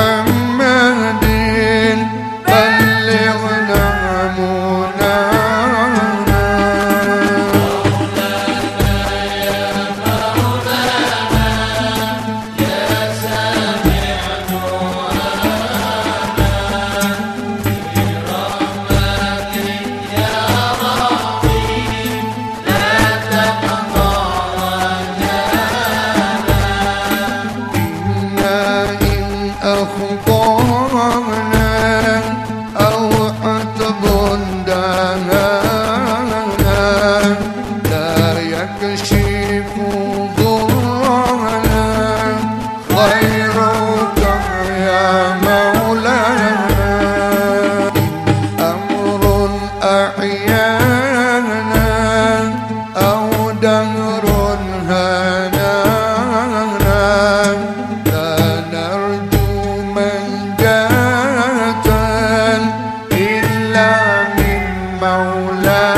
and غيرك يا مولانا. أمر أحيانا أو دهر هنانا لا نرجو منجاة إلا من مولانا.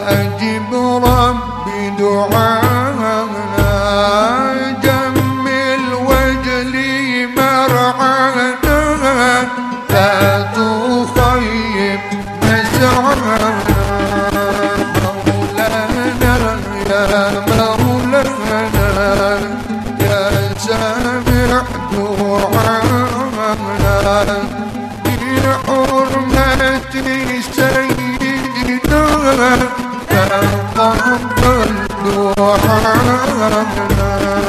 وأجب رب دعانا جمل وجلي مرعانا. لا تخيب مسعانا مولانا يا مولانا يا سامع دعانا. Muhammad Muhammad